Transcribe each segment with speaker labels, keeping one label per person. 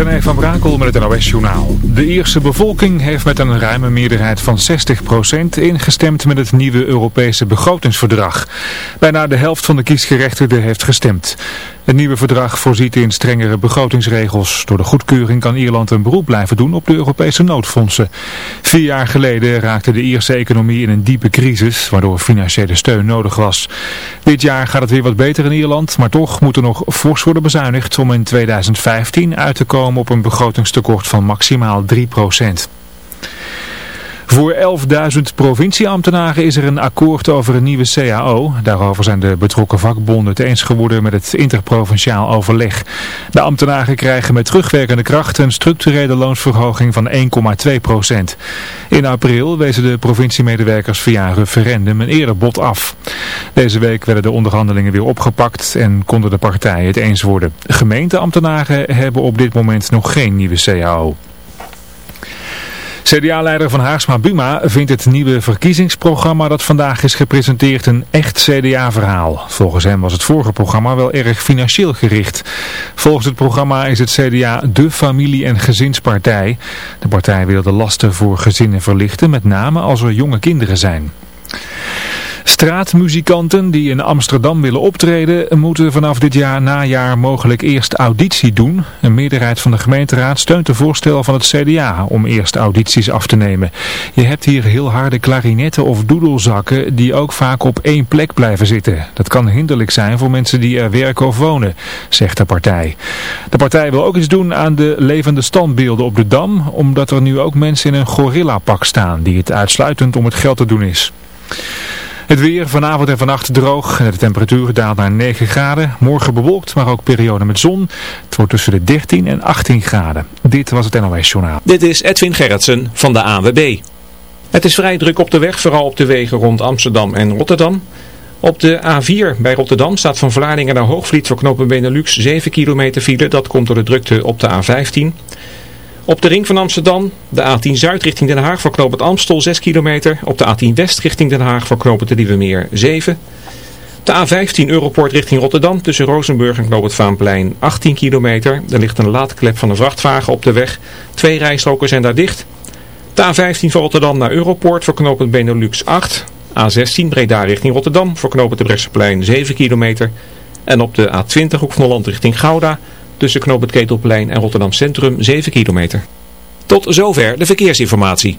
Speaker 1: René van Brakel met het NOS-journaal. De Ierse bevolking heeft met een ruime meerderheid van 60% ingestemd met het nieuwe Europese begrotingsverdrag. Bijna de helft van de kiesgerechtigden heeft gestemd. Het nieuwe verdrag voorziet in strengere begrotingsregels. Door de goedkeuring kan Ierland een beroep blijven doen op de Europese noodfondsen. Vier jaar geleden raakte de Ierse economie in een diepe crisis, waardoor financiële steun nodig was. Dit jaar gaat het weer wat beter in Ierland, maar toch moet er nog fors worden bezuinigd om in 2015 uit te komen op een begrotingstekort van maximaal 3 procent. Voor 11.000 provincieambtenaren is er een akkoord over een nieuwe CAO. Daarover zijn de betrokken vakbonden het eens geworden met het interprovinciaal overleg. De ambtenaren krijgen met terugwerkende kracht een structurele loonsverhoging van 1,2 procent. In april wezen de provinciemedewerkers via een referendum een eerder bod af. Deze week werden de onderhandelingen weer opgepakt en konden de partijen het eens worden. Gemeenteambtenaren hebben op dit moment nog geen nieuwe CAO. CDA-leider van Haagsma Buma vindt het nieuwe verkiezingsprogramma dat vandaag is gepresenteerd een echt CDA-verhaal. Volgens hem was het vorige programma wel erg financieel gericht. Volgens het programma is het CDA de familie- en gezinspartij. De partij wil de lasten voor gezinnen verlichten, met name als er jonge kinderen zijn. Straatmuzikanten die in Amsterdam willen optreden moeten vanaf dit jaar najaar mogelijk eerst auditie doen. Een meerderheid van de gemeenteraad steunt de voorstel van het CDA om eerst audities af te nemen. Je hebt hier heel harde klarinetten of doedelzakken die ook vaak op één plek blijven zitten. Dat kan hinderlijk zijn voor mensen die er werken of wonen, zegt de partij. De partij wil ook iets doen aan de levende standbeelden op de Dam, omdat er nu ook mensen in een gorillapak staan die het uitsluitend om het geld te doen is. Het weer vanavond en vannacht droog. De temperatuur daalt naar 9 graden. Morgen bewolkt, maar ook periode met zon. Het wordt tussen de 13 en 18 graden. Dit was het NOS Journaal.
Speaker 2: Dit is Edwin Gerritsen van de AWB. Het is vrij druk op de weg, vooral op de wegen rond Amsterdam en Rotterdam. Op de A4 bij Rotterdam staat van Vlaardingen naar Hoogvliet voor knopen Benelux 7 kilometer file. Dat komt door de drukte op de A15. Op de ring van Amsterdam, de A10 Zuid richting Den Haag voor knooppunt Amstel 6 kilometer. Op de A10 West richting Den Haag voor knooppunt de Nieuwe Meer 7. De A15 Europort richting Rotterdam tussen Rozenburg en knooppunt Vaanplein 18 kilometer. Er ligt een laadklep van een vrachtwagen op de weg. Twee rijstroken zijn daar dicht. De A15 van Rotterdam naar Europort voor knooppunt Benelux 8. A16 Breda richting Rotterdam voor knooppunt de Brechtseplein 7 kilometer. En op de A20 Hoek van Holland richting Gouda tussen Knoop het Ketelplein en Rotterdam Centrum 7 kilometer. Tot zover de verkeersinformatie.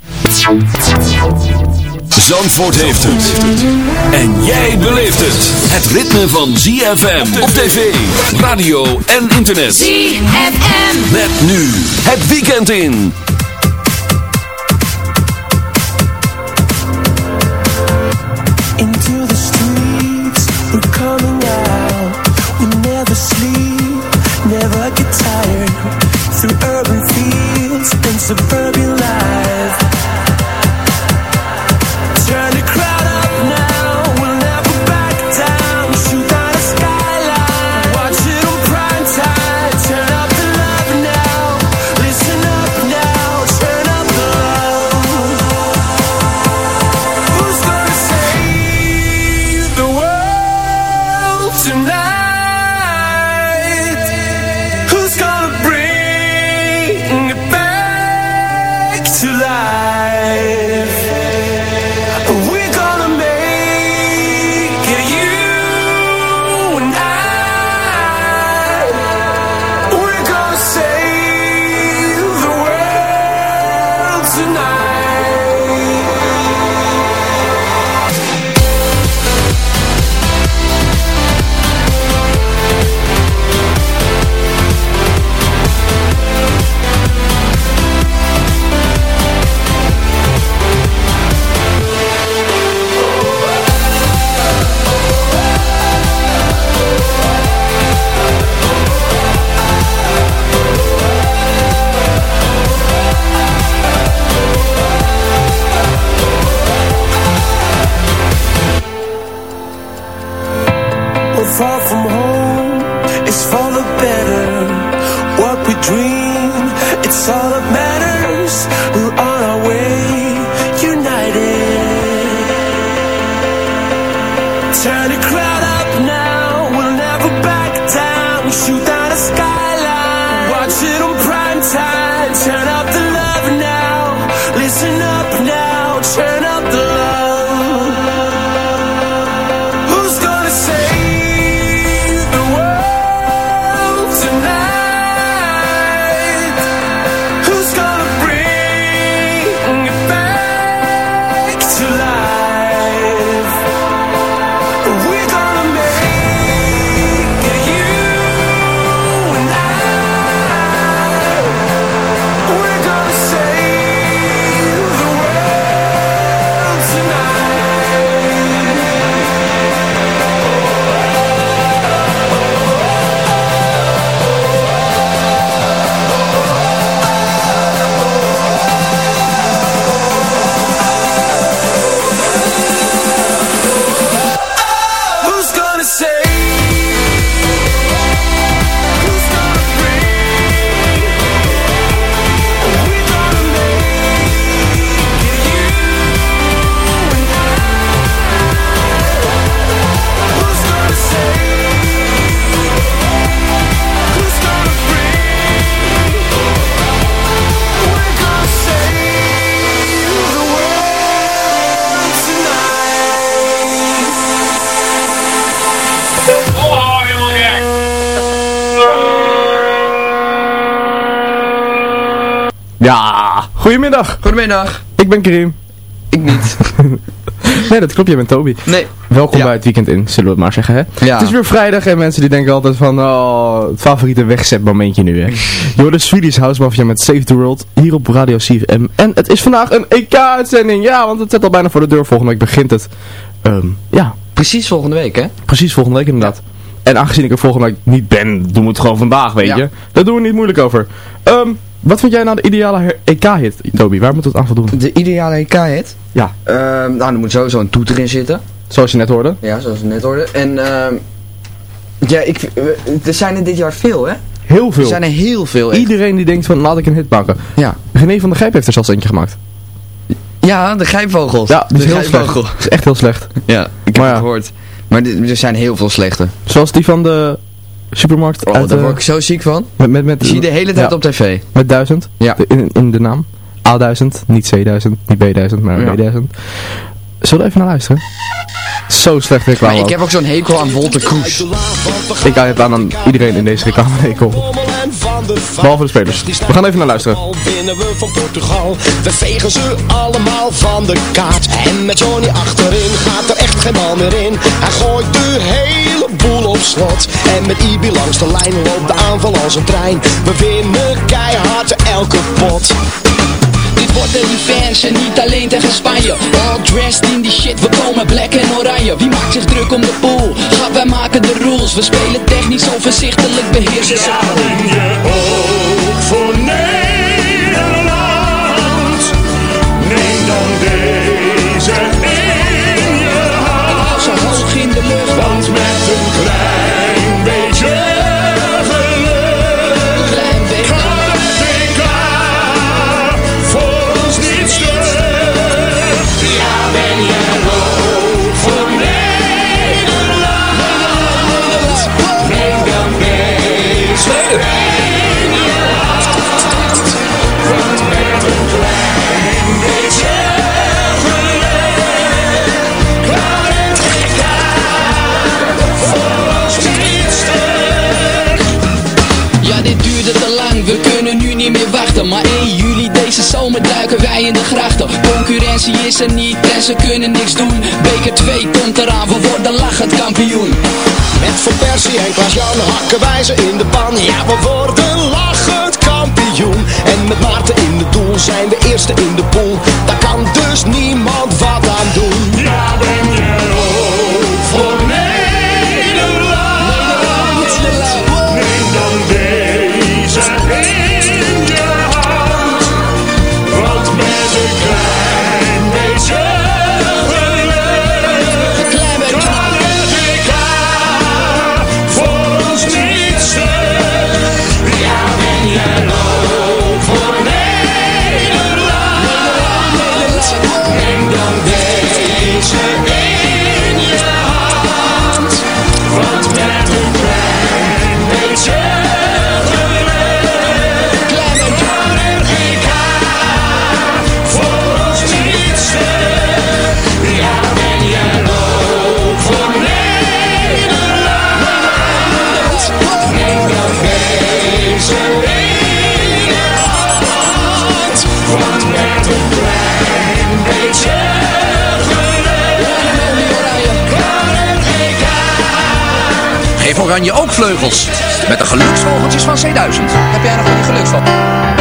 Speaker 3: Zandvoort heeft het. En jij beleeft het. Het ritme van ZFM op tv, radio en internet.
Speaker 4: ZFM.
Speaker 3: Met nu het weekend in.
Speaker 5: Into the streets, we're coming out. We never sleep, never get tired. Through urban fields and suburban life.
Speaker 6: Goedemiddag.
Speaker 7: Goedemiddag.
Speaker 6: Ik ben Karim.
Speaker 7: Ik niet.
Speaker 6: nee, dat klopt, jij bent Toby.
Speaker 7: Nee.
Speaker 6: Welkom
Speaker 7: Ja.
Speaker 6: bij het weekend in, zullen we het maar zeggen, hè?
Speaker 7: Ja.
Speaker 6: Het is weer vrijdag en mensen die denken altijd van, oh, het favoriete wegzetmomentje nu, hè? Je hoort de Swedish House Mafia met Save the World hier op Radio CFM. En het is vandaag een EK-uitzending, ja, want het zit al bijna voor de deur. Volgende week begint het. Ehm, ja,
Speaker 7: Precies volgende week, hè?
Speaker 6: precies volgende week inderdaad. En aangezien ik er volgende week niet ben, doen we het gewoon vandaag, weet
Speaker 7: Ja.
Speaker 6: je? Daar doen we niet moeilijk over. Ehm, wat vind jij nou de ideale EK-hit, Toby? Waar moet het aan voldoen?
Speaker 7: De ideale EK-hit?
Speaker 6: Ja.
Speaker 7: Ehm, nou, er moet sowieso een toeter in zitten.
Speaker 6: Zoals je net hoorde.
Speaker 7: Ja, zoals we net hoorden. En, ehm ja, ik, we- er zijn er dit jaar veel, hè?
Speaker 6: Heel veel.
Speaker 7: Er zijn er heel veel, echt.
Speaker 6: Iedereen die denkt van laat ik een hit maken.
Speaker 7: Ja.
Speaker 6: René van der Gijp heeft er zelfs eentje gemaakt.
Speaker 7: Ja, de grijpvogels.
Speaker 6: Ja, die is
Speaker 7: de
Speaker 6: heel
Speaker 7: grijpvogel.
Speaker 6: Dat is echt heel slecht.
Speaker 7: Ja, ik heb
Speaker 6: Maar
Speaker 7: het gehoord. Maar er zijn heel veel slechte.
Speaker 6: Zoals die van de supermarkt
Speaker 7: Oh,
Speaker 6: uit,
Speaker 7: daar
Speaker 6: eh,
Speaker 7: word ik zo ziek van.
Speaker 6: met, met, met,
Speaker 7: zie je de hele tijd
Speaker 6: ja,
Speaker 7: op tv.
Speaker 6: Met duizend.
Speaker 7: Ja.
Speaker 6: De- in, in de naam. A1000. Niet C1000. Niet B1000. Maar
Speaker 7: Ja.
Speaker 6: B1000. Zullen we even naar luisteren? Zo slecht reclame
Speaker 7: Maar ik heb ook zo'n hekel aan Wolter Kroes.
Speaker 6: Ik ga het aan aan iedereen in deze reclame Behalve de spelers. We gaan even naar luisteren.
Speaker 8: Al winnen we van Portugal. We vegen ze allemaal van de kaart. En met Johnny achterin gaat er echt geen bal meer in. Hij gooit de hele boel op slot. En met Ibi langs de lijn loopt de aanval als een trein. We winnen keihard elke pot.
Speaker 9: Wordt een revanche en niet alleen tegen Spanje All dressed in die shit, we komen black en oranje Wie maakt zich druk om de pool? Ga, wij maken de rules We spelen technisch overzichtelijk, beheersen ze
Speaker 4: ook voor Nederland.
Speaker 9: Niet meer wachten Maar 1 juli deze zomer duiken wij in de grachten Concurrentie is er niet en ze kunnen niks doen Beker 2 komt eraan, we worden lachend kampioen
Speaker 8: Met Van Persie en Klaas-Jan hakken wij ze in de pan. Ja, we worden lachend kampioen. En met Maarten in het doel zijn we eerste in de pool. Daar kan dus niemand wat aan doen. Ja,
Speaker 10: Oranje ook vleugels. Met de geluksvogeltjes van C1000. Heb jij nog van die geluksvogels?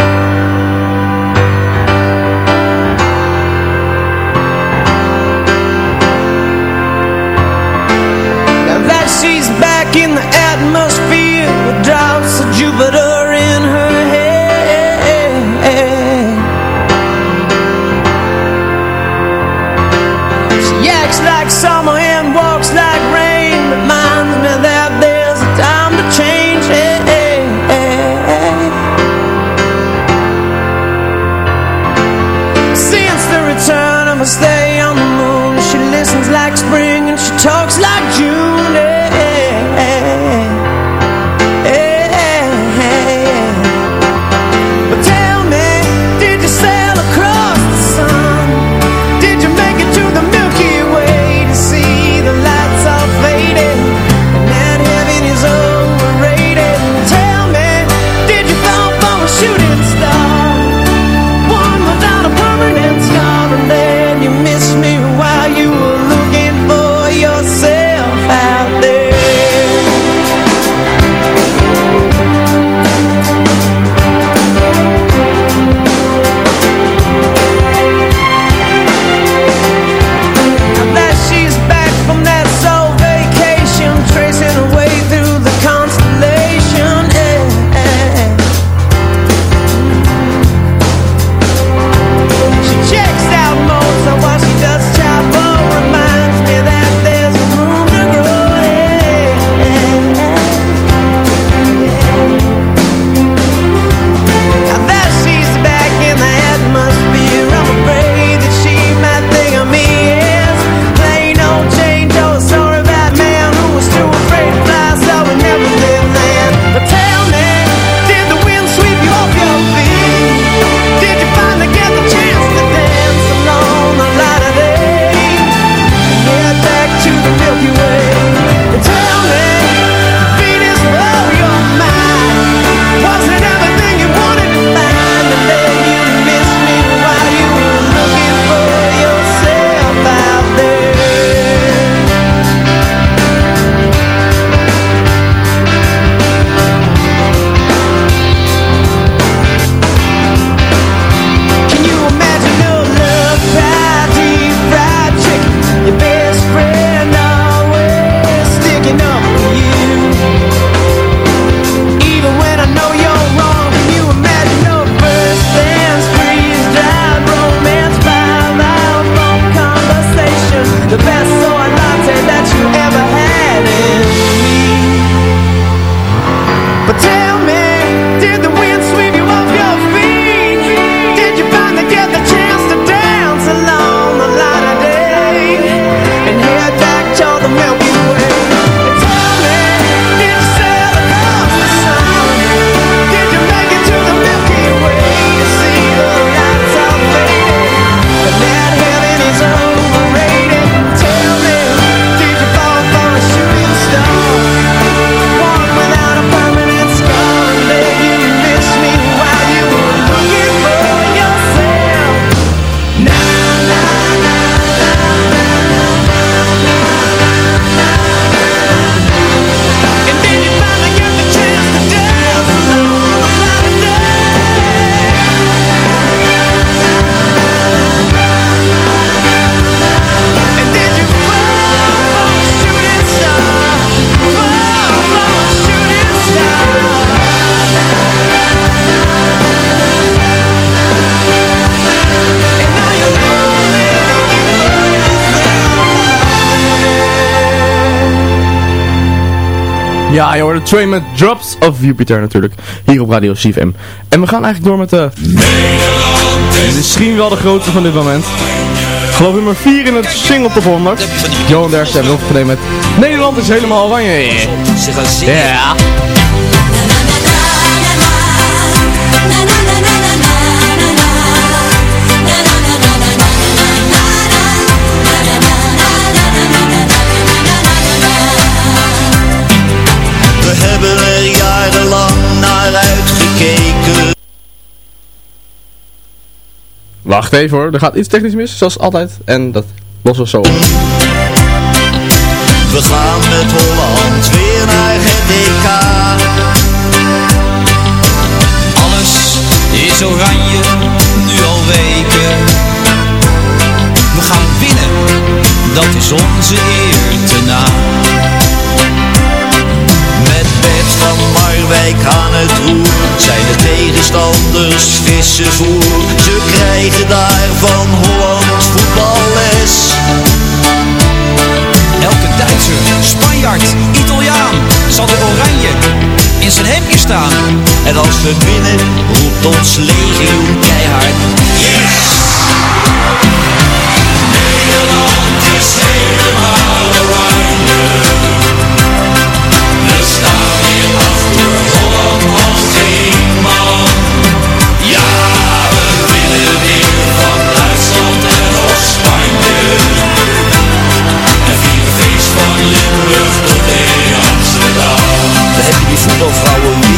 Speaker 6: Ja, je hoort de train met Drops of Jupiter natuurlijk. Hier op Radio CFM. En we gaan eigenlijk door met de... Misschien wel de grootste van dit moment. Geloof nummer 4 in het single top 100. Johan Derksen hebben we opgenomen met Nederland is helemaal oranje. Ja.
Speaker 11: We
Speaker 6: Wacht even hoor, er gaat iets technisch mis, zoals altijd. En dat lossen we zo.
Speaker 11: We gaan met Holland weer naar het EK.
Speaker 12: Alles is oranje, nu al weken. We gaan winnen, dat is onze eer te na.
Speaker 11: Marwijk aan het roer zijn de tegenstanders vissen voer. Ze krijgen daar van Holland voetballes.
Speaker 12: Elke Duitser, Spanjaard, Italiaan zal de oranje in zijn hemdje staan.
Speaker 11: En als we winnen, roept ons legioen keihard. Yes! Nederland is helemaal oranje. Heb je die voetbalvrouwen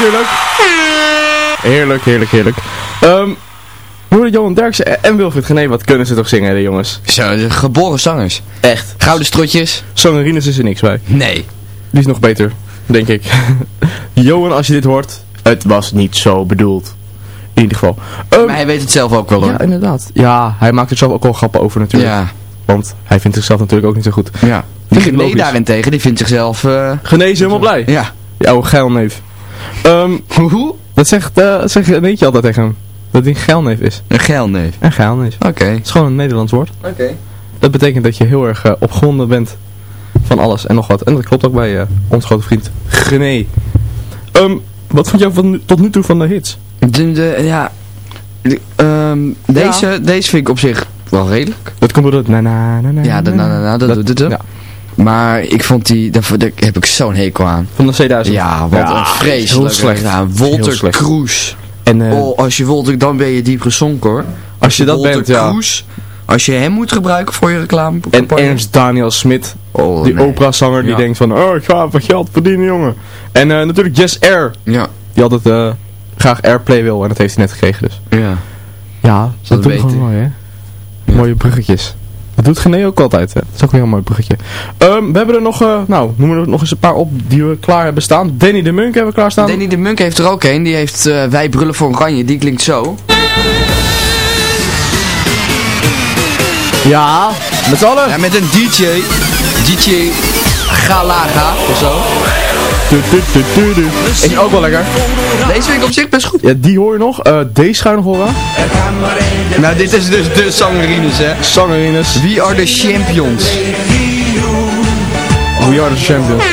Speaker 6: natuurlijk. Heerlijk, heerlijk, heerlijk. Ehm, Hoorde Johan Derksen en Wilfried Genee, wat kunnen ze toch zingen, de jongens?
Speaker 7: Zo, de geboren zangers.
Speaker 6: Echt.
Speaker 7: Gouden strotjes.
Speaker 6: Zangerines is er niks bij.
Speaker 7: Nee.
Speaker 6: Die is nog beter, denk ik. Johan, als je dit hoort, het was niet zo bedoeld. In ieder geval. Ehm,
Speaker 7: maar hij weet het zelf ook wel hoor.
Speaker 6: Ja, inderdaad. Ja, hij maakt er zelf ook wel grappen over natuurlijk.
Speaker 7: Ja.
Speaker 6: Want hij vindt zichzelf natuurlijk ook niet zo goed.
Speaker 7: Ja. Die
Speaker 6: logisch.
Speaker 7: daarentegen, die vindt zichzelf... eh
Speaker 6: Genee is helemaal blij.
Speaker 7: Ja.
Speaker 6: Ja, oude geilneef. Ehm Hoe? Dat zegt, eh dat zegt Geneetje altijd tegen hem. Dat hij een geilneef is.
Speaker 7: Een geilneef.
Speaker 6: Een geilneef.
Speaker 7: Oké.
Speaker 6: Het is gewoon een Nederlands woord.
Speaker 7: Oké.
Speaker 6: Dat betekent dat je heel erg eh, opgewonden bent van alles en nog wat. En dat klopt ook bij eh, ons grote vriend Gené. Ehm, wat vond jij van, tot nu toe van de hits?
Speaker 7: De, de, ja. De, ehm, deze, deze vind ik op zich wel redelijk.
Speaker 6: Dat komt door het na na na na.
Speaker 7: Ja, de na na na, dat doet het
Speaker 6: ja.
Speaker 7: Maar ik vond die, daar, daar heb ik zo'n hekel aan.
Speaker 6: Van de C1000.
Speaker 7: Ja, wat
Speaker 6: Ja,
Speaker 7: een vreselijk.
Speaker 6: heel slecht.
Speaker 7: Ja,
Speaker 6: Heel
Speaker 7: Wolter
Speaker 6: slecht.
Speaker 7: Kroes.
Speaker 6: En, eh,
Speaker 7: oh, als je Wolter, dan ben je diep gezonken hoor.
Speaker 6: Als je dat
Speaker 7: Wolter
Speaker 6: bent, ja.
Speaker 7: Kroes, als je hem moet gebruiken voor je reclame.
Speaker 6: En Ernst Daniel Smit,
Speaker 7: Oh,
Speaker 6: die
Speaker 7: nee.
Speaker 6: operazanger die
Speaker 7: Ja.
Speaker 6: denkt van, oh ik ga even geld verdienen jongen. En eh, natuurlijk Jess Air,
Speaker 7: Ja.
Speaker 6: die altijd eh, graag airplay wil en dat heeft hij net gekregen dus.
Speaker 7: Ja.
Speaker 6: Ja, dat,
Speaker 7: weten.
Speaker 6: gewoon mooi hè. Mooie bruggetjes. Dat doet Gené ook altijd hè. Dat is ook een heel mooi bruggetje. Ehm, we hebben er nog, eh, nou, noemen we er nog eens een paar op die we klaar hebben staan. Danny de Munk hebben we klaar staan.
Speaker 7: Danny de Munk heeft er ook een. Die heeft eh, Wij brullen voor oranje. Die klinkt zo.
Speaker 6: Ja, met z'n allen.
Speaker 7: Ja, met een DJ. DJ Galaga of zo.
Speaker 6: Is ook wel lekker.
Speaker 7: Deze vind ik op zich best goed.
Speaker 6: Ja, die hoor je nog. Eh deze ga je nog horen.
Speaker 7: Nou, dit is dus de zangerines, hè.
Speaker 6: Zangerines.
Speaker 7: We are the champions.
Speaker 6: We are the champions.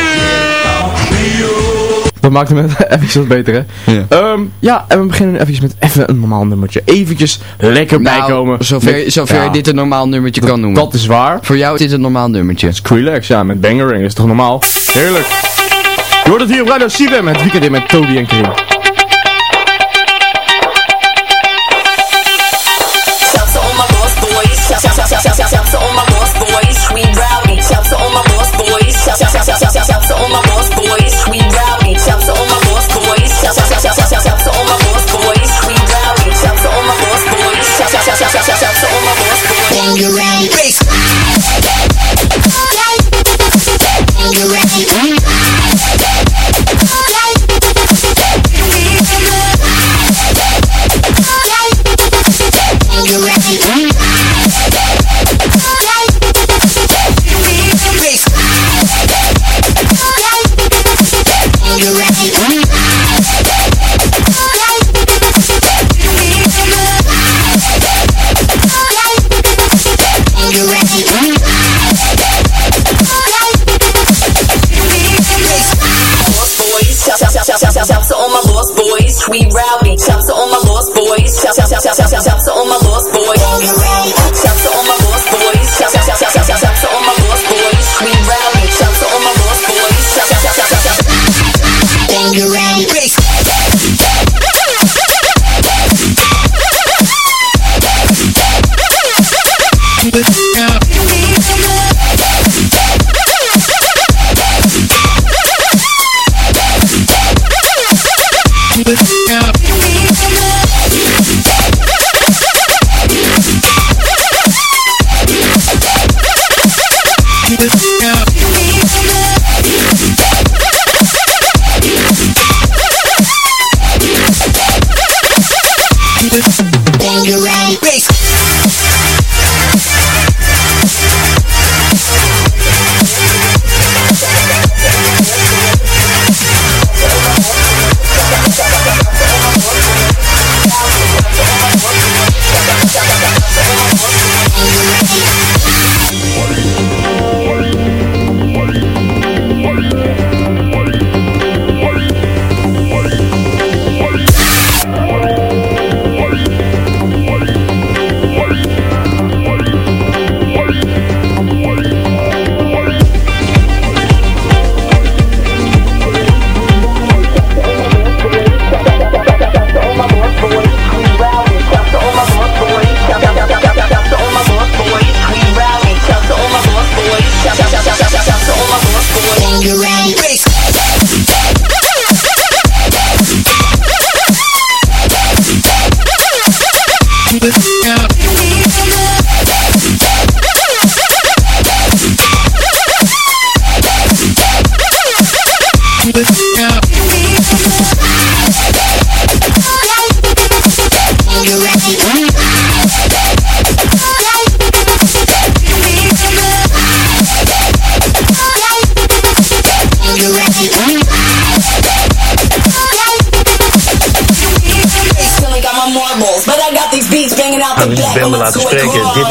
Speaker 6: Dat maakt hem even wat beter, hè?
Speaker 7: Ja.
Speaker 6: Ehm, ja, en we beginnen nu even met even een normaal nummertje. Eventjes lekker
Speaker 7: Nou,
Speaker 6: bijkomen.
Speaker 7: Zover,
Speaker 6: Met-
Speaker 7: zover
Speaker 6: ja,
Speaker 7: je dit een normaal nummertje kan noemen.
Speaker 6: Dat is waar.
Speaker 7: Voor jou is dit een normaal nummertje.
Speaker 6: Skrillex, ja, met Bangering is toch normaal? Heerlijk. Je hoort het hier op Radio CWM, het weekend in met Toby en Karim.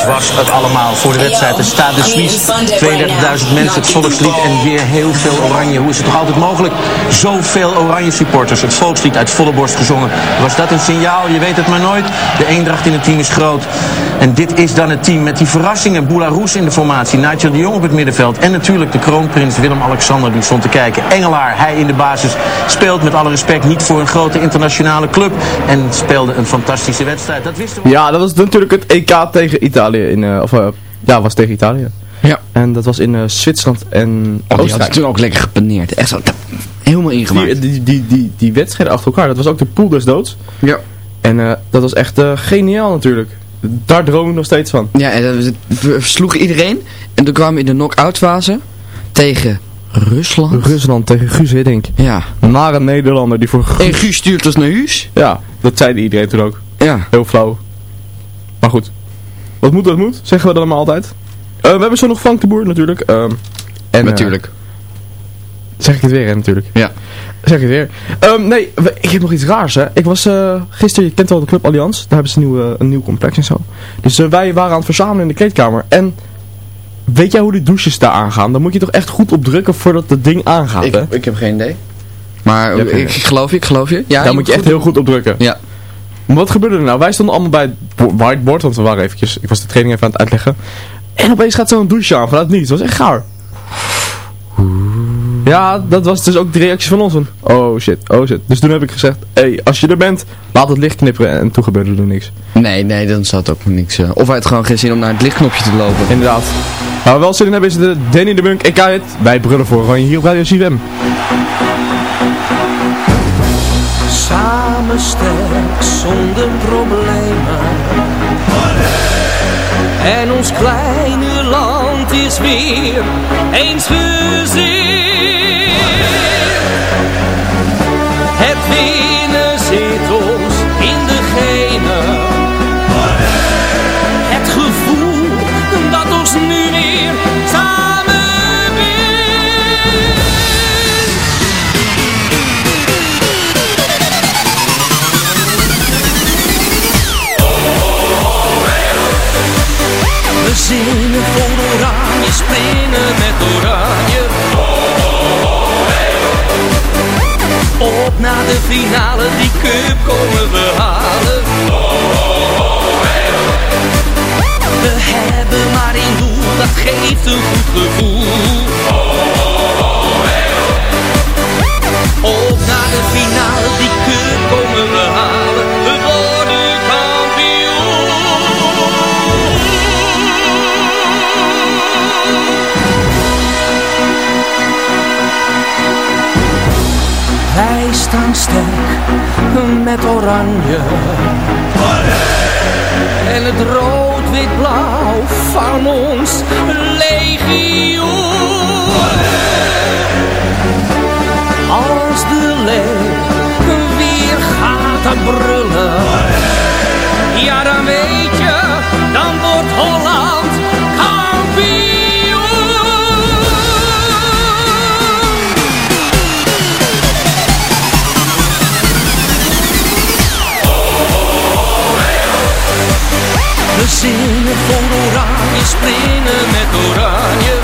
Speaker 13: Was het allemaal voor de wedstrijd. De Stade Suisse. 32.000 mensen, het volkslied en weer heel veel oranje. Hoe is het toch altijd mogelijk? Zoveel oranje supporters. Het volkslied uit volle borst gezongen. Was dat een signaal? Je weet het maar nooit. De eendracht in het team is groot. En dit is dan het team met die verrassingen. Boularoes in de formatie. Nigel de Jong op het middenveld. En natuurlijk de kroonprins Willem-Alexander die stond te kijken. Engelaar, hij in de basis. Speelt met alle respect niet voor een grote internationale club. En speelde een fantastische wedstrijd. Dat wisten we.
Speaker 6: Ja, dat was natuurlijk het EK tegen Italië. In, eh, of eh, ja, was tegen Italië.
Speaker 7: Ja.
Speaker 6: En dat was in eh, Zwitserland en
Speaker 7: Oh, die
Speaker 6: Oostenrijk.
Speaker 7: hadden toen ook lekker gepaneerd. Echt zo. helemaal ingemaakt.
Speaker 6: Die, die, die, die, die wedstrijden achter elkaar, dat was ook de pool des doods.
Speaker 7: Ja.
Speaker 6: En eh, dat was echt eh, geniaal natuurlijk. Daar droom ik nog steeds van.
Speaker 7: Ja, en dat- we versloegen iedereen. En toen kwamen we in de knock-out fase tegen Rusland.
Speaker 6: Rusland tegen Guus Hiddink.
Speaker 7: Ja.
Speaker 6: Nare Nederlander die voor
Speaker 7: En Guus stuurt ons naar huis.
Speaker 6: Ja, dat zei iedereen toen ook.
Speaker 7: Ja.
Speaker 6: Heel flauw. Maar goed. Wat moet, dat moet. Zeggen we dan maar altijd. Eh, we hebben zo nog Frank de Boer natuurlijk. Ehm, en, eh,
Speaker 7: Natuurlijk.
Speaker 6: zeg ik het weer, hè, natuurlijk.
Speaker 7: Ja.
Speaker 6: Zeg ik het weer. Ehm, nee, ik heb nog iets raars, hè. Ik was eh, gisteren, je kent wel de Club Allianz. Daar hebben ze een nieuw, een nieuw complex en zo. Dus eh, wij waren aan het verzamelen in de kleedkamer. En weet jij hoe die douches daar aangaan? Dan moet je toch echt goed op drukken voordat het ding aangaat,
Speaker 7: Ik,
Speaker 6: hè?
Speaker 7: ik heb geen idee. Maar
Speaker 6: Je
Speaker 7: ik, ik geloof je, ik geloof je. Ja,
Speaker 6: Daar moet je echt heel goed op drukken.
Speaker 7: Ja.
Speaker 6: Maar wat gebeurde er nou? Wij stonden allemaal bij het bo- whiteboard, want we waren eventjes, ik was de training even aan het uitleggen. En opeens gaat zo'n douche aan vanuit niets. Dat was echt gaar. Ja, dat was dus ook de reactie van ons. Van, oh shit, oh shit. Dus toen heb ik gezegd, hé, hey, als je er bent, laat het licht knipperen. En toen gebeurde er niks.
Speaker 7: Nee, nee, dan staat ook niks. Of hij had gewoon geen zin om naar het lichtknopje te lopen.
Speaker 6: Inderdaad. Waar we wel zin in hebben is de Danny de Munk EK hit. Wij brullen voor Oranje hier op Radio CFM.
Speaker 5: Samen sterk, zonder problemen. En ons kleine land is weer eens gezien. Cup komen we halen. We hebben maar één doel, dat geeft een goed gevoel. Staan met oranje. En het rood-wit-blauw van ons legioen. Als de leeuw weer gaat brullen. Ja, dan weet je, We zingen voor oranje, springen met oranje.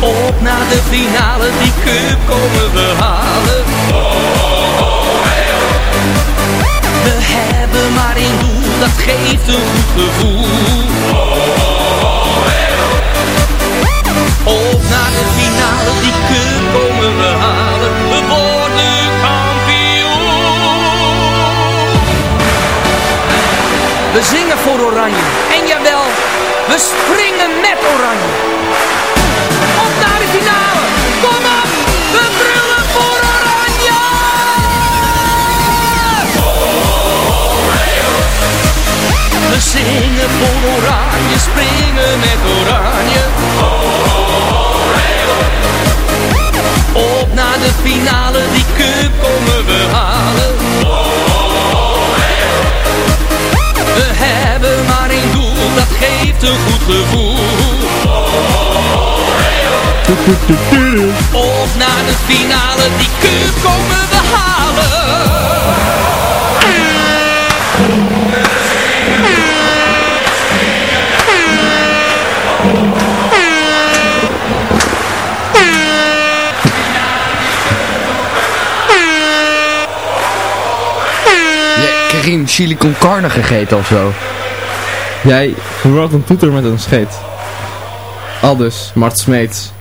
Speaker 5: Op naar de finale, die cup komen we halen. We hebben maar één doel, dat geeft een goed gevoel. Op We zingen voor oranje. En jawel, we springen met oranje. Op naar de finale. Kom op, we brullen voor oranje. We zingen voor oranje, springen met oranje. Op naar de finale, die cup komen we halen. We hebben maar één doel, dat geeft een goed gevoel. Op naar de finale, die cup komen we halen.
Speaker 7: Karim, chili con carne gegeten of zo.
Speaker 6: Jij verwacht een toeter met een scheet. Aldus, Mart Smeets.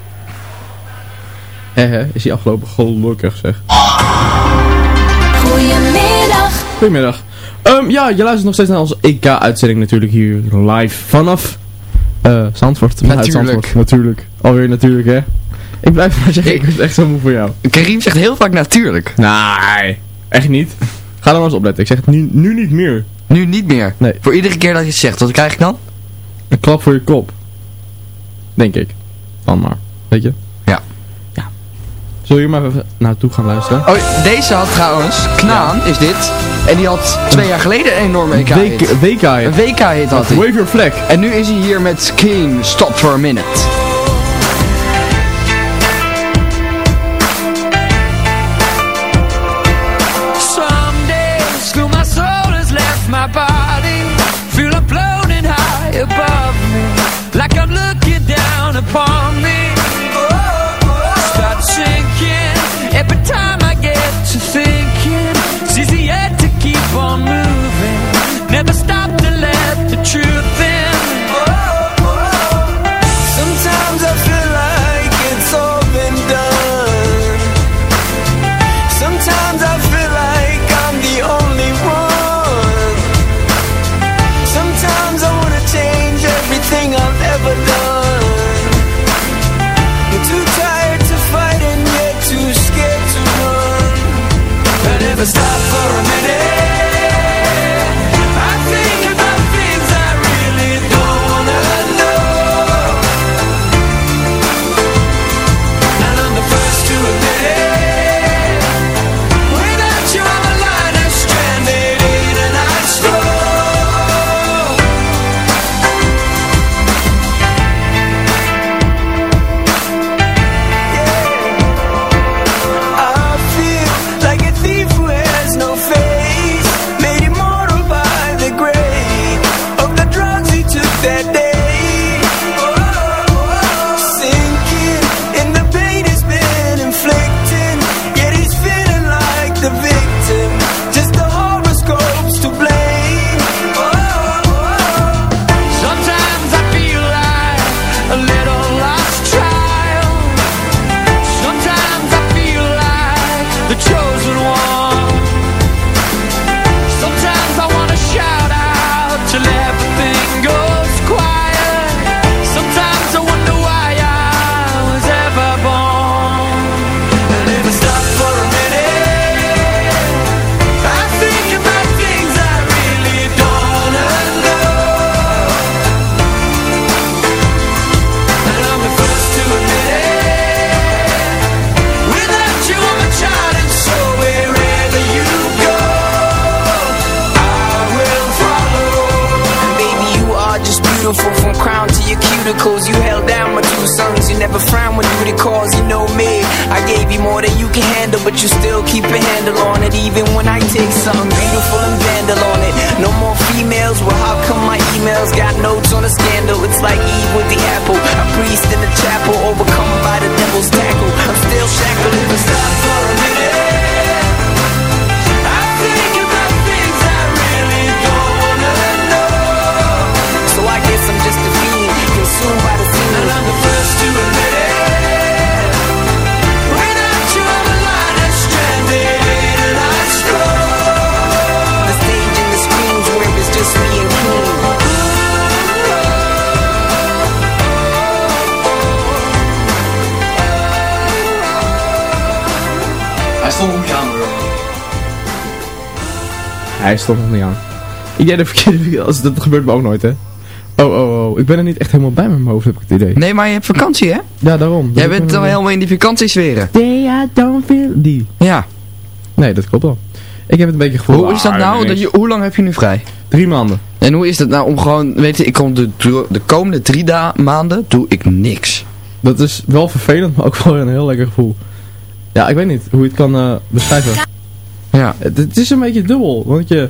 Speaker 6: Hé, is hij afgelopen gelukkig zeg.
Speaker 14: Goedemiddag.
Speaker 6: Goedemiddag. Ehm, ja, je luistert nog steeds naar onze EK-uitzending natuurlijk hier live vanaf eh Zandvoort. Vanuit
Speaker 7: Natuurlijk.
Speaker 6: Zandvoort, natuurlijk. Alweer natuurlijk hè. Ik blijf maar zeggen, ik ben echt zo moe voor jou.
Speaker 5: Karim zegt heel vaak natuurlijk.
Speaker 6: Nee, echt niet. Ga er maar eens opletten. Ik zeg het nu, nu niet meer.
Speaker 5: Nu niet meer?
Speaker 6: Nee.
Speaker 5: Voor iedere keer dat je het zegt, wat krijg ik dan?
Speaker 6: Een klap voor je kop. Denk ik. Dan maar. Weet je?
Speaker 5: Ja.
Speaker 6: Ja. Zul je hier maar even naartoe gaan luisteren?
Speaker 5: Oh, deze had trouwens, Knaan is dit. En die had twee jaar geleden een enorme EK
Speaker 6: WK
Speaker 5: Een WK hit had hij.
Speaker 6: Wave your flag.
Speaker 5: En nu is hij hier met Keen, Stop for a Minute. Hij stond nog niet aan.
Speaker 6: Ik deed de verkeerde als Dat gebeurt me ook nooit, hè. Oh, oh, oh. Ik ben er niet echt helemaal bij met mijn hoofd, heb ik het idee.
Speaker 5: Nee, maar je hebt vakantie, hè?
Speaker 6: Ja, daarom.
Speaker 5: Jij bent dan helemaal in die vakantiesferen.
Speaker 6: Yeah, I don't feel... Die.
Speaker 5: Ja.
Speaker 6: Nee, dat klopt wel. Ik heb het een beetje gevoel.
Speaker 5: Hoe is dat nou? Dat je, hoe lang heb je nu vrij?
Speaker 6: Drie maanden.
Speaker 5: En hoe is dat nou om gewoon, weet je, ik kom de, de komende drie maanden doe ik niks.
Speaker 6: Dat is wel vervelend, maar ook wel een heel lekker gevoel. Ja, ik weet niet hoe je het kan eh, beschrijven.
Speaker 5: Ja.
Speaker 6: Het, het is een beetje dubbel, want je,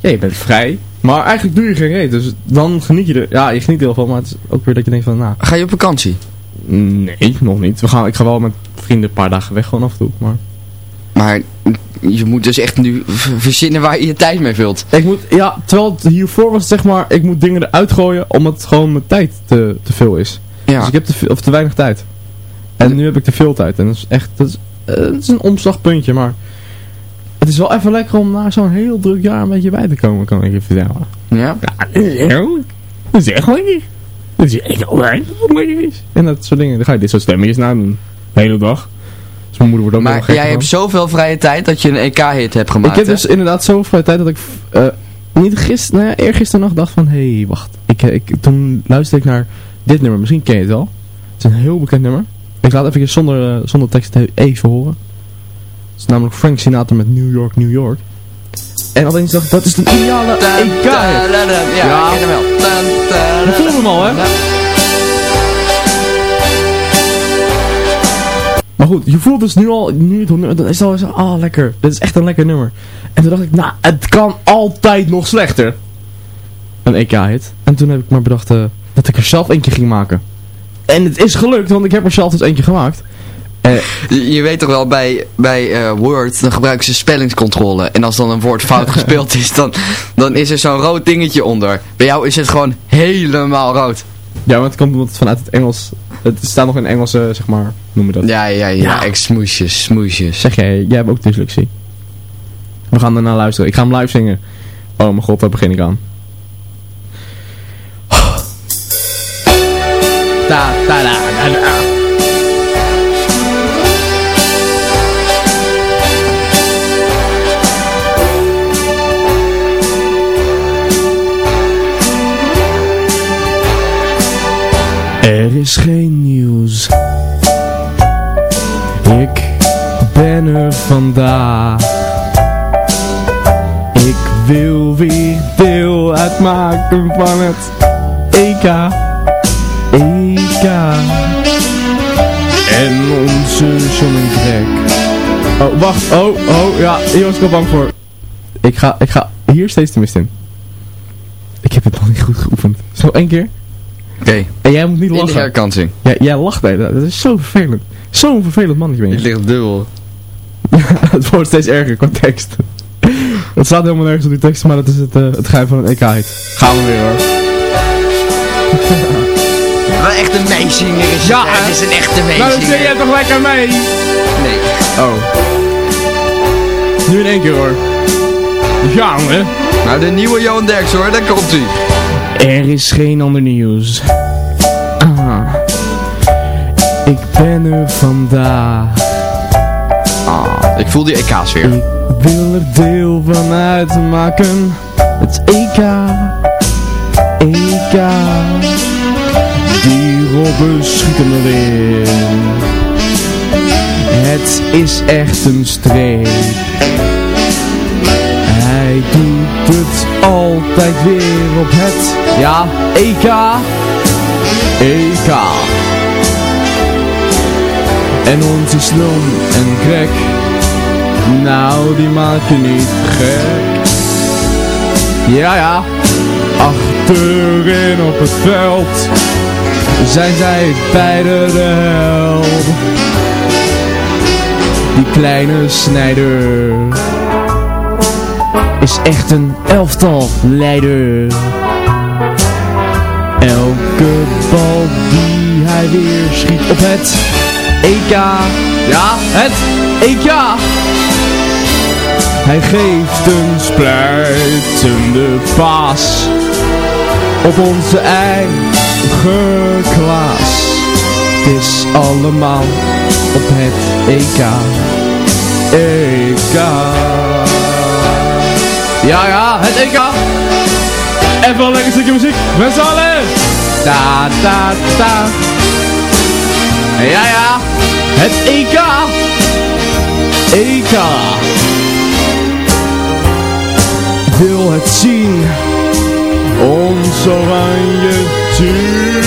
Speaker 6: ja, je bent vrij, maar eigenlijk doe je geen reet. Dus dan geniet je er, ja, je geniet er heel van, maar het is ook weer dat je denkt van, nou...
Speaker 5: Ga je op vakantie?
Speaker 6: Nee, nog niet. We gaan, ik ga wel met vrienden een paar dagen weg gewoon af en toe, maar...
Speaker 5: Maar je moet dus echt nu verzinnen waar je je tijd mee vult.
Speaker 6: Ik moet, ja, terwijl het hiervoor was zeg maar, ik moet dingen eruit gooien omdat het gewoon mijn tijd te, te veel is.
Speaker 5: Ja.
Speaker 6: Dus ik heb te, veel- of te weinig tijd. En nu heb ik te veel tijd. En dat is echt, dat is, eh, is een omslagpuntje, maar het is wel even lekker om na zo'n heel druk jaar een beetje bij te komen, kan ik je vertellen.
Speaker 5: Ja?
Speaker 6: Ja, dat is echt leuk. Dat is echt lekker. Dat is echt lekker is. En dat soort dingen, dan ga je dit soort stemmetjes nadoen. De hele dag. Dus mijn moeder wordt ook
Speaker 7: Maar
Speaker 6: wel gek
Speaker 7: jij
Speaker 6: van.
Speaker 7: hebt zoveel vrije tijd dat je een EK-hit hebt gemaakt.
Speaker 6: Ik heb
Speaker 7: hè?
Speaker 6: dus inderdaad zoveel vrije tijd dat ik eh, niet gisteren, nou ja, eergisteren nacht dacht van, hé, hey, wacht. Ik, eh, ik, toen luisterde ik naar dit nummer, misschien ken je het wel. Het is een heel bekend nummer. Ik laat even zonder, eh, zonder tekst even horen. Het is namelijk Frank Sinatra met New York, New York. En opeens dacht ik, dat is de ideale EK.
Speaker 7: Ja, ja, ik ken hem wel.
Speaker 6: Je voelt hem al, hè? Maar goed, je voelt dus nu al, nu het nummer, dan is het al zo, ah lekker, dit is echt een lekker nummer. En toen dacht ik, nou, het kan altijd nog slechter. Een EK-hit. En toen heb ik maar bedacht eh, dat ik er zelf eentje ging maken. En het is gelukt, want ik heb er zelf dus eentje gemaakt. Eh,
Speaker 7: Je, weet toch wel, bij, bij eh, Word, dan gebruiken ze spellingscontrole. En als dan een woord fout gespeeld is, dan, dan is er zo'n rood dingetje onder. Bij jou is het gewoon helemaal rood.
Speaker 6: ja, want het komt omdat het vanuit het Engels, het staat nog in Engelse, zeg maar, noem je dat.
Speaker 7: Ja, ja, ja,
Speaker 6: Ja.
Speaker 7: echt smoesjes, smoesjes.
Speaker 6: Zeg jij, jij hebt ook dyslexie. We gaan ernaar luisteren. Ik ga hem live zingen. Oh mijn god, daar begin ik aan. Da, da, da, is geen nieuws. Ik ben er vandaag. Ik wil weer deel uitmaken van het EK. EK. En onze John en Greg. Oh, wacht. Oh, oh, ja. Hier was ik al bang voor. Ik ga, ik ga hier steeds te mist in. Ik heb het nog niet goed geoefend. Zo één keer.
Speaker 7: Oké.
Speaker 6: En jij moet niet
Speaker 7: In de
Speaker 6: lachen.
Speaker 7: herkansing.
Speaker 6: Ja, jij lacht bij dat. Dat is zo vervelend. Zo'n vervelend mannetje ben je.
Speaker 7: Het ligt dubbel.
Speaker 6: het wordt steeds erger qua tekst. Het staat helemaal nergens op die tekst, maar dat is het, eh, het geheim van een EK-hit. Gaan we weer hoor.
Speaker 7: Wel echt een meezinger is
Speaker 6: Ja,
Speaker 7: het. is een echte meezinger.
Speaker 6: Nou, dan zing jij toch lekker mee?
Speaker 7: Nee.
Speaker 6: Oh. Nu in één keer hoor. Ja, hè?
Speaker 7: Nou, de nieuwe Johan Derks hoor, daar komt hij.
Speaker 6: Er is geen ander nieuws. Ah. Ik ben er vandaag.
Speaker 7: Ah, ik voel die EK's weer.
Speaker 6: Ik wil er deel van uitmaken. Het EK. EK. Die robben schieten erin. Het is echt een streep. Hij doet het altijd weer op het ja, EK. EK. En onze Slom en Greg, nou die maak je niet gek. Ja ja, achterin op het veld zijn zij beide de held. Die kleine snijder is echt een elftal leider. Elke bal die hij weer schiet op het EK. Ja, het EK. Hij geeft een splijtende paas op onze eigen Klaas. Het is allemaal op het EK. EK. Ja, ja, het EK. Even een lekker stukje muziek. Met z'n allen. Da, da, da. Ja, ja. Het EK. EK. Wil het zien. Ons oranje team.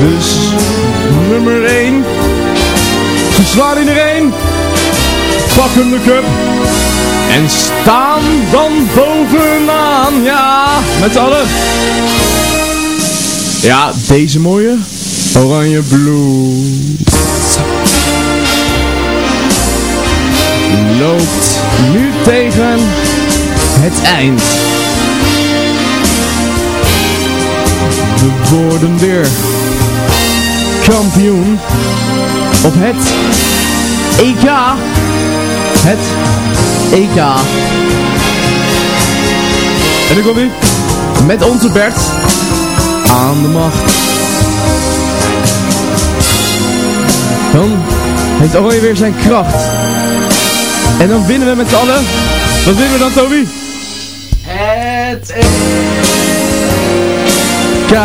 Speaker 6: Dus nummer 1. Verslaan iedereen. Pakken de cup. En staan dan bovenaan. Ja, met z'n allen. Ja, deze mooie oranje bloed loopt nu tegen het eind. We worden weer kampioen op het EK. Het EK. En dan komt hij met onze Bert aan de macht. dan heeft Oranje weer zijn kracht. En dan winnen we met z'n allen. Wat winnen we dan, Toby?
Speaker 7: Het
Speaker 6: K.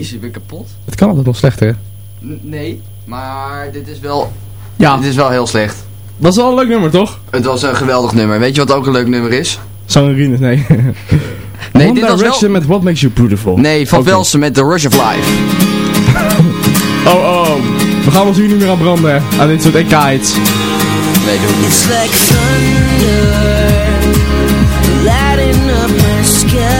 Speaker 7: Jezus, ik ben kapot.
Speaker 6: het kan altijd nog slechter.
Speaker 7: N- nee, maar dit is wel...
Speaker 6: Ja.
Speaker 7: Dit is wel heel slecht.
Speaker 6: Dat is wel een leuk nummer, toch?
Speaker 7: Het was een geweldig nummer. Weet je wat ook een leuk nummer is?
Speaker 6: Sangerines, nee.
Speaker 7: Nee,
Speaker 6: One
Speaker 7: dit was
Speaker 6: Direction
Speaker 7: wel...
Speaker 6: met What Makes You Beautiful.
Speaker 7: Nee, Van
Speaker 6: Oké.
Speaker 7: Velsen met The Rush of Life.
Speaker 6: Oh, oh. We gaan ons hier niet meer aan branden. Aan dit soort EK-hits.
Speaker 7: Nee, doe het
Speaker 10: It's like thunder lighting up my sky,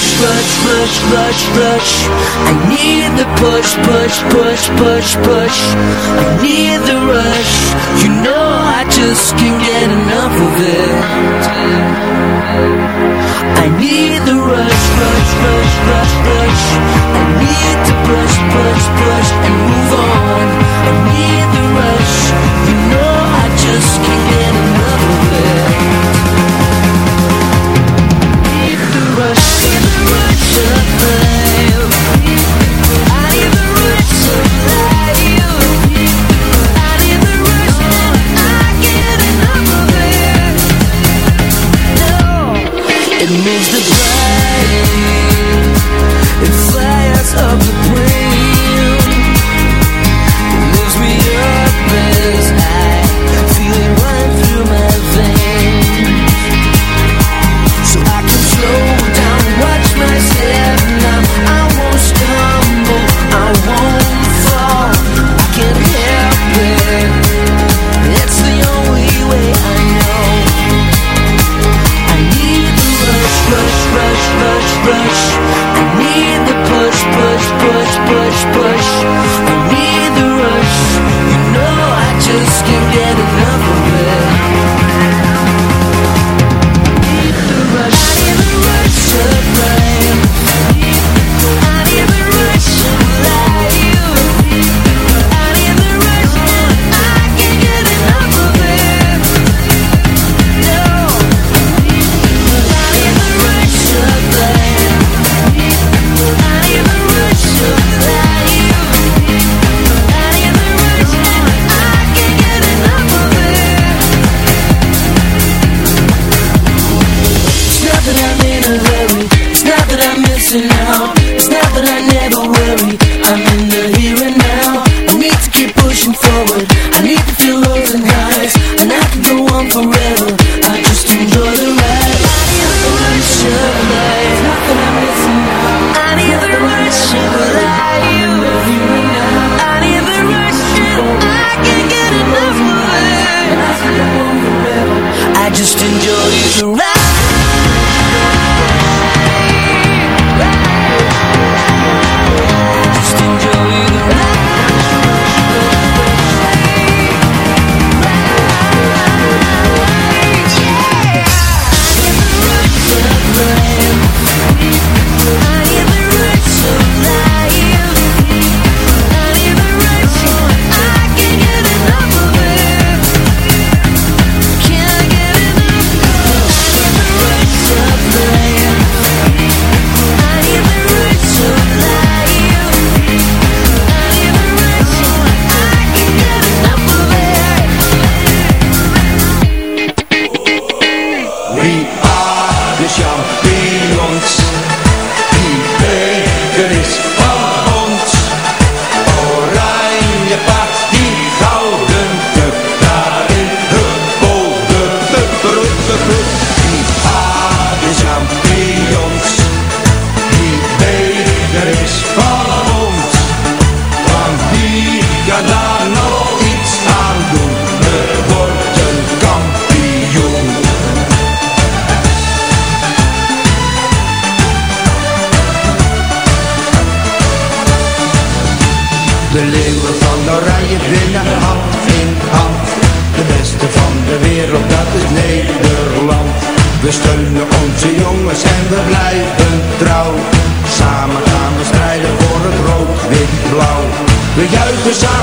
Speaker 10: rush, rush, rush, rush. I need the push, push, push, push, push. I need the rush. You know I just can't get enough of it. I need the rush, rush, rush, rush, rush. I need to push, push, push and move on.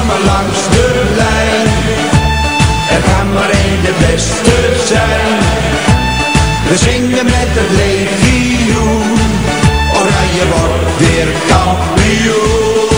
Speaker 15: Samen langs de lijn. Er kan maar één de beste zijn. We zingen met het legioen. Oranje wordt weer kampioen.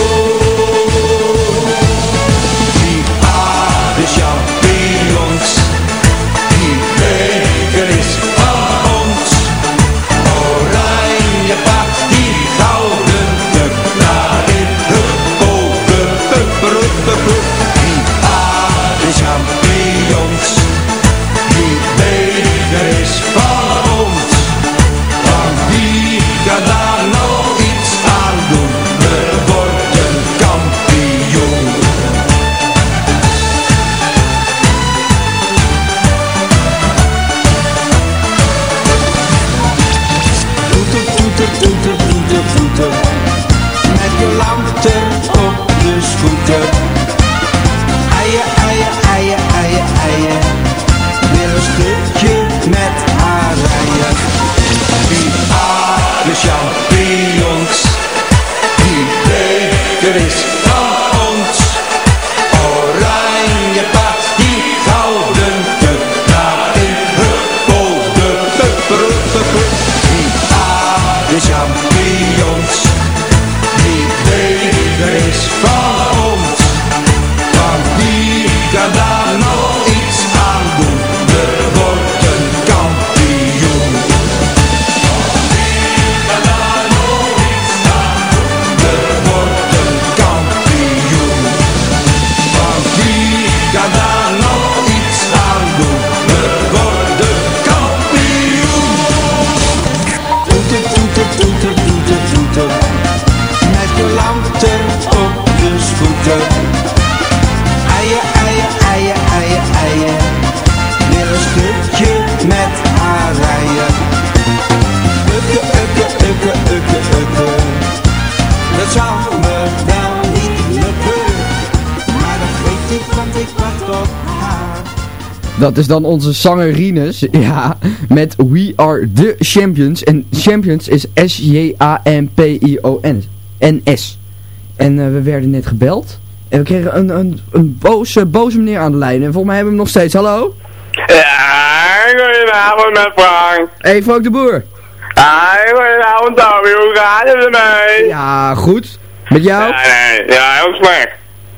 Speaker 15: Toeter, toeter, Dat
Speaker 7: is dan onze zanger Rinus, ja, met We Are The Champions. En Champions is S-J-A-M-P-I-O-N. N-S. En eh, we werden net gebeld. En we kregen een, een, een boze, boze meneer aan de lijn. En volgens mij hebben we hem nog steeds. Hallo?
Speaker 16: Ja, goedenavond met Frank.
Speaker 7: Hey, Frank de Boer.
Speaker 16: Hi, goedenavond Toby, hoe gaat het ermee?
Speaker 7: Ja, goed. Met jou?
Speaker 16: Ja, nee, ja, heel slecht.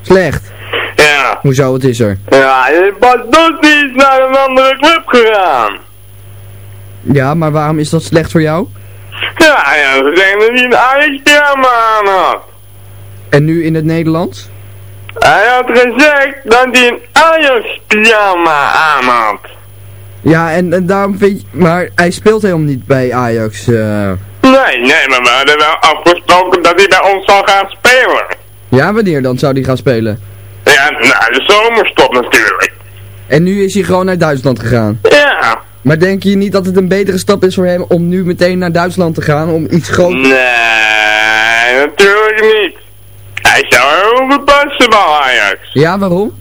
Speaker 7: Slecht.
Speaker 16: Ja.
Speaker 7: Hoezo, wat is er?
Speaker 16: Ja, dus niet naar een andere club gegaan.
Speaker 7: Ja, maar waarom is dat slecht voor jou?
Speaker 16: Ja, ja, ze zeggen dat hij een Ajax-pyjama aan had.
Speaker 7: En nu in het Nederlands?
Speaker 16: Hij had gezegd dat hij een Ajax-pyjama aan had.
Speaker 7: Ja, en, en daarom vind je... Maar hij speelt helemaal niet bij Ajax. eh.
Speaker 16: Nee, nee, maar we hadden wel afgesproken dat hij bij ons zou gaan spelen.
Speaker 7: Ja, wanneer dan zou hij gaan spelen?
Speaker 16: Ja, nou, de zomerstop natuurlijk.
Speaker 7: En nu is hij gewoon naar Duitsland gegaan.
Speaker 16: Ja.
Speaker 7: Maar denk je niet dat het een betere stap is voor hem om nu meteen naar Duitsland te gaan? Om iets groter...
Speaker 16: Nee, natuurlijk niet. Hij zou heel goed passen bij Ajax.
Speaker 7: Ja, waarom?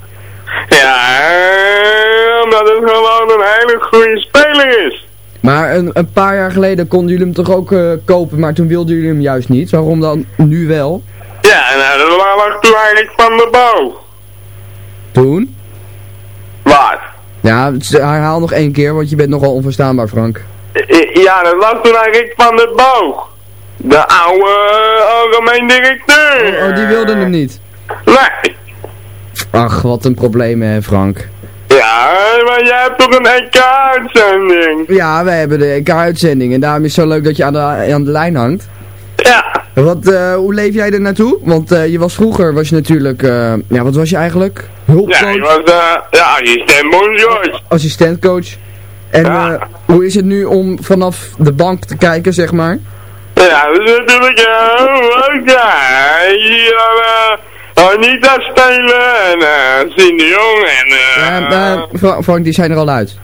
Speaker 16: Ja, eh, omdat het gewoon een hele goede speler is.
Speaker 7: Maar een, een paar jaar geleden konden jullie hem toch ook eh, kopen, maar toen wilden jullie hem juist niet. Waarom dan nu wel?
Speaker 16: Ja, nou, dat lag toen eigenlijk van de boog.
Speaker 7: Toen?
Speaker 16: Wat?
Speaker 7: Ja, herhaal nog één keer, want je bent nogal onverstaanbaar, Frank.
Speaker 16: Ja, dat lag toen eigenlijk van de boog. De oude eh, algemeen directeur.
Speaker 7: Oh, die wilde hem niet.
Speaker 16: Nee.
Speaker 7: Ach, wat een probleem hè, Frank.
Speaker 16: Ja, maar jij hebt toch een EK-uitzending?
Speaker 7: Ja, wij hebben de EK-uitzending en daarom is het zo leuk dat je aan de, aan de lijn hangt.
Speaker 16: Ja.
Speaker 7: Wat, eh, hoe leef jij er naartoe? Want eh, je was vroeger, was je natuurlijk, eh, ja wat was je eigenlijk? Hulpcoach?
Speaker 16: Ja, je was eh, ja, assistent bonjour.
Speaker 7: Assistentcoach. En eh, hoe is het nu om vanaf de bank te kijken, zeg maar?
Speaker 16: Ja, dat is natuurlijk heel leuk, ja. Hier uh, Anita spelen en uh, Sien de Jong en... eh
Speaker 7: Ja, eh, Fra- Frank, die zijn er al uit.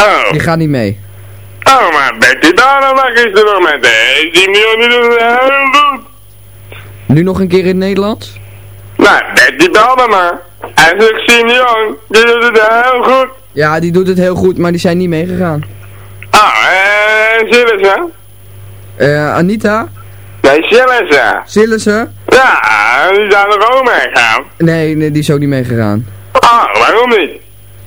Speaker 16: oh,
Speaker 7: Die gaan niet mee.
Speaker 16: oh, maar Betty Darenbach is er nog met. hè. Sien de Jong die doet het heel goed.
Speaker 7: Nu nog een keer in het Nederlands?
Speaker 16: Nou, Betty belde Sien de Jong, die doet het heel goed.
Speaker 7: Ja, die doet het heel goed, maar die zijn niet meegegaan.
Speaker 16: Ah, en Sillissen?
Speaker 7: Eh, Anita?
Speaker 16: Nee, Sillissen.
Speaker 7: Sillissen?
Speaker 16: Ja, die zijn er ook meegaan.
Speaker 7: Nee, nee, die is ook niet meegegaan.
Speaker 16: Ah, waarom niet?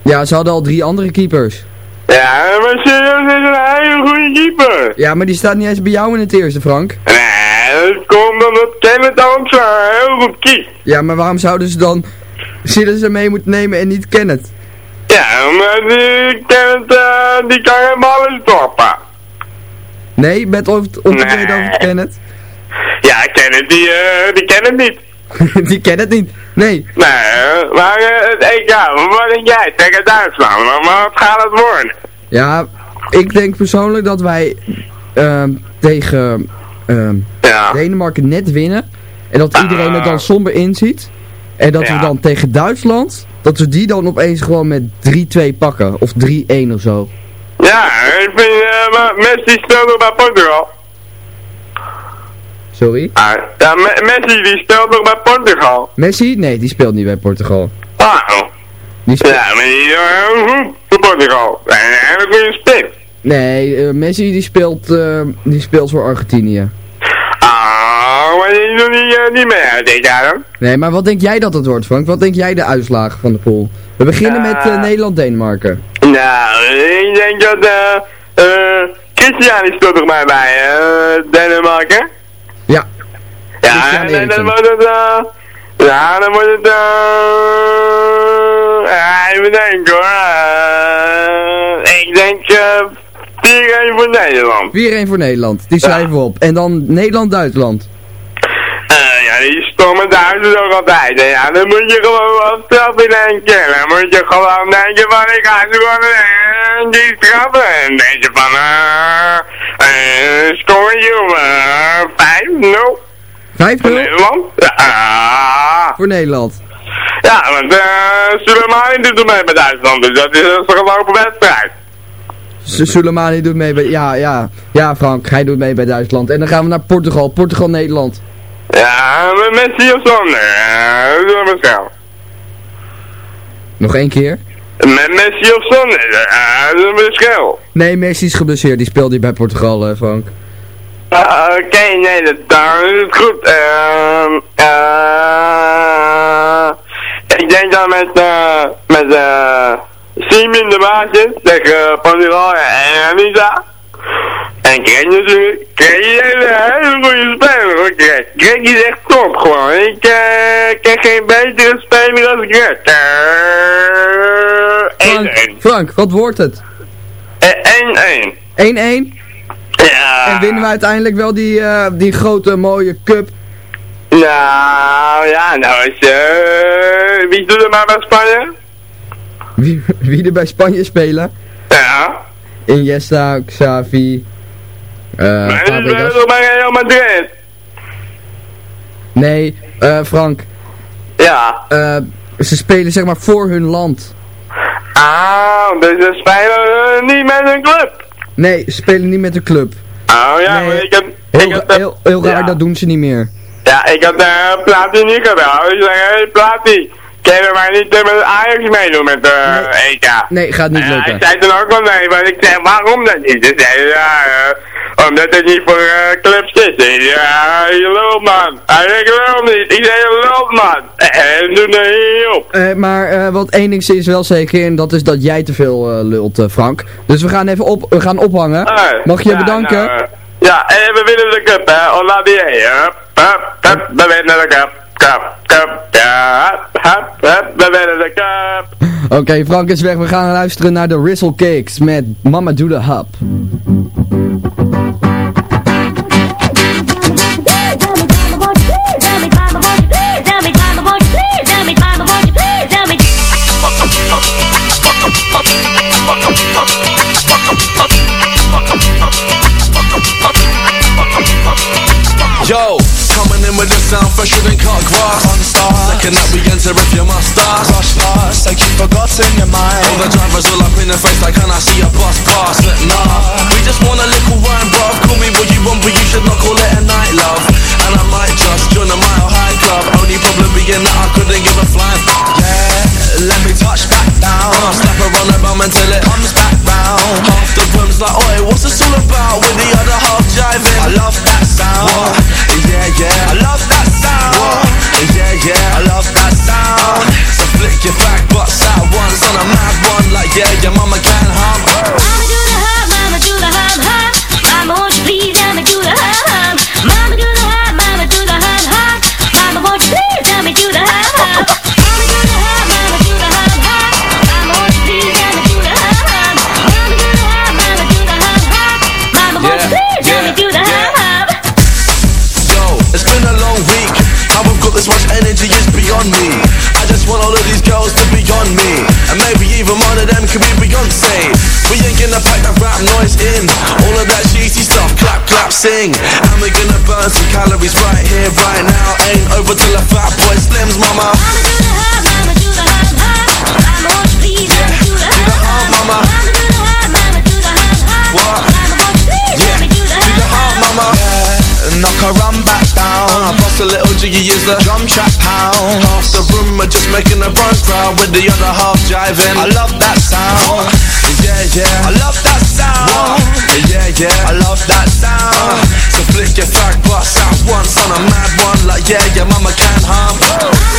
Speaker 7: Ja, ze hadden al drie andere keepers.
Speaker 16: Ja, maar Sillissen is een hele goede keeper.
Speaker 7: Ja, maar die staat niet eens bij jou in het eerste, Frank.
Speaker 16: Nee, dat komt omdat Kenneth ook zo heel goed kiest.
Speaker 7: Ja, maar waarom zouden ze dan Sillissen mee moeten nemen en niet Kenneth?
Speaker 16: Ja, omdat die Kenneth, eh, die kan geen ballen stoppen.
Speaker 7: Nee, met of ontevreden
Speaker 16: Nee.
Speaker 7: over Kenneth?
Speaker 16: Ja, Kenneth, die, eh, die kent het niet.
Speaker 7: die kent het niet. Nee.
Speaker 16: Nee, eh, maar eh, het EK, wat denk jij tegen Duitsland? Wat wat gaat het worden?
Speaker 7: Ja, ik denk persoonlijk dat wij ehm, tegen ehm, Denemarken net winnen. En dat iedereen het dan somber inziet. En dat we dan tegen Duitsland, dat we die dan opeens gewoon met 3-2 pakken. Of 3-1 of zo.
Speaker 16: Ja, ik vind, eh, maar Messi speelt nog bij Portugal.
Speaker 7: Sorry?
Speaker 16: Ah, ja, Me- Messi die speelt nog bij Portugal.
Speaker 7: Messi? Nee, die speelt niet bij Portugal.
Speaker 16: Ah,
Speaker 7: Die speelt...
Speaker 16: ja, maar die is wel heel goed voor Portugal. En een hele goede spits.
Speaker 7: Nee, eh, Messi die speelt, eh, die speelt voor Argentinië.
Speaker 16: Ah, maar die doet niet, eh, niet mee uit dit jaar dan.
Speaker 7: Nee, maar wat denk jij dat het wordt, Frank? Wat denk jij de uitslagen van de pool? We beginnen met eh, Nederland-Denemarken.
Speaker 16: Nou, ik denk dat, eh, eh, Christian speelt toch maar bij, eh, Denemarken?
Speaker 7: Ja.
Speaker 16: Ja, en dan wordt het, eh, ja, dan wordt het, eh, even denken hoor, ik denk, eh, 4-1 voor Nederland.
Speaker 7: 4-1 voor Nederland, die schrijven we op. En dan Nederland-Duitsland.
Speaker 16: Eh, ja, die stomme Duitsers ook altijd, ja, dan moet je gewoon wat straf in één keer, dan moet je gewoon denken van, ik ga ze gewoon eh, die straffen, en denk je van, eh, eh, score je om, eh, 5-0.
Speaker 7: 5-0?
Speaker 16: Nederland? Ja.
Speaker 7: Voor Nederland.
Speaker 16: Ja, want eh Soleimani doet er mee bij Duitsland, dus dat is een gelopen wedstrijd.
Speaker 7: Soleimani doet mee bij... Ja, ja. Ja, Frank, hij doet mee bij Duitsland. En dan gaan we naar Portugal. Portugal-Nederland.
Speaker 16: Ja, met Messi of zonder, dat doen we zelf.
Speaker 7: Nog één keer.
Speaker 16: Met Messi of zonder, dat is een verschil.
Speaker 7: Nee, Messi is geblesseerd. Die speelt niet bij Portugal, Frank.
Speaker 16: Ah, Oké, nee, dat, is het goed. Ehm eh ik denk dan met, eh met, eh Simin de baasjes tegen Portugal en Anita. En Greg natuurlijk. Greg is een hele goede speler hoor, Greg. Greg is echt top gewoon. Ik eh ken geen betere speler als Greg. Eh, 1-1.
Speaker 7: Frank, wat wordt het?
Speaker 16: Eh, 1-1.
Speaker 7: 1-1?
Speaker 16: Ja.
Speaker 7: En winnen we uiteindelijk wel die, eh, die grote mooie cup?
Speaker 16: Nou, ja, nou is, eh, wie doet er maar bij Spanje?
Speaker 7: Wie, wie er bij Spanje spelen?
Speaker 16: Ja.
Speaker 7: Iniesta, Xavi, eh
Speaker 16: Maar die
Speaker 7: Fabregas.
Speaker 16: Real Madrid?
Speaker 7: Nee, eh Frank.
Speaker 16: Ja.
Speaker 7: Eh, ze spelen zeg maar voor hun land.
Speaker 16: Ah, dus ze spelen eh, niet met een club.
Speaker 7: Nee, ze spelen niet met de club.
Speaker 16: Oh ja,
Speaker 7: Nee,
Speaker 16: ik heb...
Speaker 7: Heel,
Speaker 16: ik had,
Speaker 7: heel, heel raar,
Speaker 16: ja.
Speaker 7: dat doen ze niet meer.
Speaker 16: Ja, ik had uh, Plati niet gebeld. Ik zei, hey Plati, kun je maar niet eh, met Ajax meedoen met de EK?
Speaker 7: Nee, gaat niet
Speaker 16: En
Speaker 7: lukken.
Speaker 16: Hij zei toen ook wel nee, maar ik zei, waarom dan niet? Ze zei, ja, eh, omdat het niet voor eh, clubs is. Ja, je lult man. Hij zei, ik lul niet. Je lult man. En doe er niet op.
Speaker 7: Eh, maar eh, wat één ding is wel zeker, en dat is dat jij te veel eh, lult, eh, Frank. Dus we gaan even op, we gaan ophangen.
Speaker 16: Eh,
Speaker 7: Mag je
Speaker 16: ja,
Speaker 7: bedanken?
Speaker 16: nou, eh, ja, en we winnen de cup, hè. Hola die, hup, hup, hup, we winnen de cup. Cup, cup, ja, hup, hup, we winnen de cup.
Speaker 7: Oké, Frank is weg. We gaan luisteren naar de Rizzle Cakes met Mama Do The Hub.
Speaker 17: I shouldn't cut grass. Second up we enter if you must start Rush us, like you've forgotten your mind. All the drivers all up in the face like can I see a bus pass? But nah, we just want a little rhyme. bruv. Call me what you want but you should not call it a night love And I might just join a mile high club. Only problem being that I couldn't give a flying Yeah, let me touch back down. Uh, Slap her on the bum until it comes back round. Half the room's like, oi, what's this all about? With the other half jiving. I love that sound. What? Yeah, yeah, I love that sound. Oh, yeah, yeah. I love that sound. So flick your back out once on a mad one, like yeah, your mama can hum.
Speaker 4: Mama do the hum hum.
Speaker 17: Even one of them could be Beyonce. We ain't gonna pack that rap noise in. All of that cheesy stuff, clap, clap, sing. And we're gonna burn some calories right here, right now. Ain't over till a fat boy slims, mama.
Speaker 4: Mama do the hum hum. Mama won't you please let me do the.
Speaker 17: Mama.
Speaker 4: Mama do the mama do the hum hum.
Speaker 17: What?
Speaker 4: Mama won't you please do the
Speaker 17: Do the mama. Knock her run back down. Uh, bust a little jiggy is the drum track pound. Half the room are just making a run crowd with the other half jiving. I love that sound. Yeah, yeah. I love that sound. Yeah, yeah. I love that sound. So flick your fat butts out once on a mad one, like yeah, your mama can hum.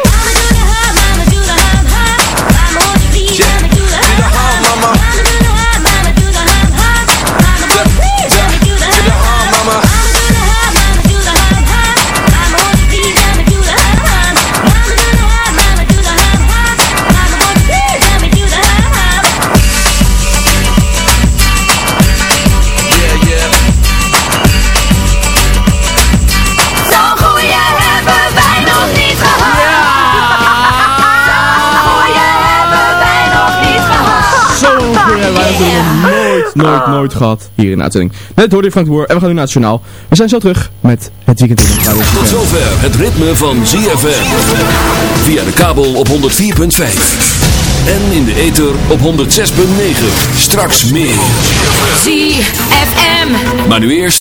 Speaker 6: Nooit, nooit, nooit gehad hier in de uitzending. Net hoorde je Frank de Boer en we gaan nu naar het journaal. We zijn zo terug met het weekend in de Radio
Speaker 3: Tot zover het ritme van ZFM. Via de kabel op 104.5. En in de ether op 106.9. Straks meer.
Speaker 9: ZFM.
Speaker 3: Maar nu eerst...